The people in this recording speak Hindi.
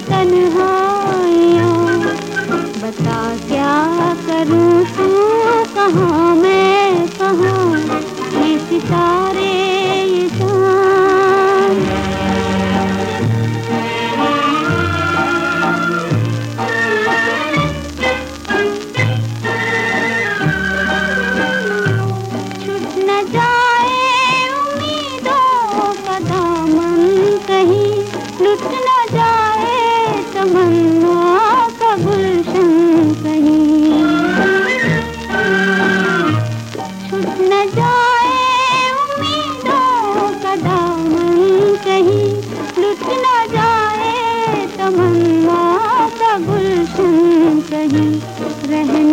तन्हा रहने जा